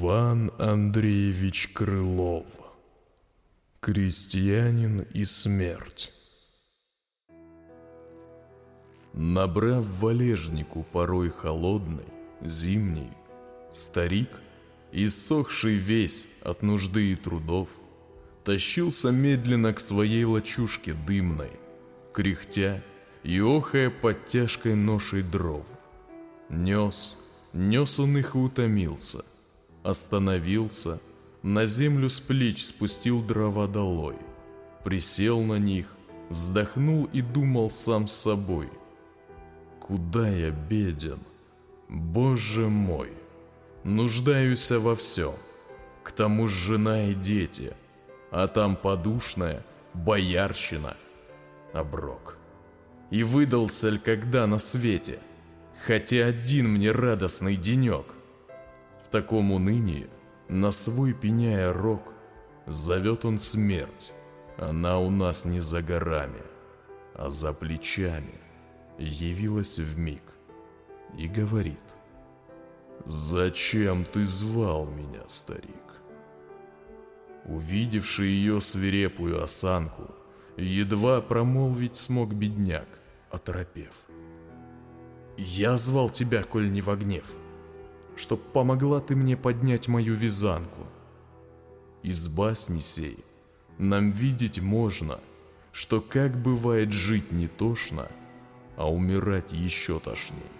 Иван Андреевич Крылов. Крестьянин и смерть. Набрав валежнику порой холодной, зимней, старик, иссохший весь от нужды и трудов, тащился медленно к своей лачушке дымной, кряхтя и охая под тяжкой ношей дров. Нес, нес он их и утомился, остановился, на землю с плеч спустил дрова долой, присел на них, вздохнул и думал сам с собой. Куда я беден? Боже мой! Нуждаюсь во всем. К тому же жена и дети, а там подушная, боярщина, оброк. И выдался ль когда на свете, хотя один мне радостный денек. В таком унынии, на свой пеняя рог, зовет он смерть. Она у нас не за горами, а за плечами. Явилась в миг и говорит, «Зачем ты звал меня, старик?» Увидевший ее свирепую осанку, едва промолвить смог бедняк, оторопев. «Я звал тебя, коль не в гнев, чтоб помогла ты мне поднять мою вязанку. Из басни сей нам видеть можно, что как бывает жить не тошно, а умирать еще тошней.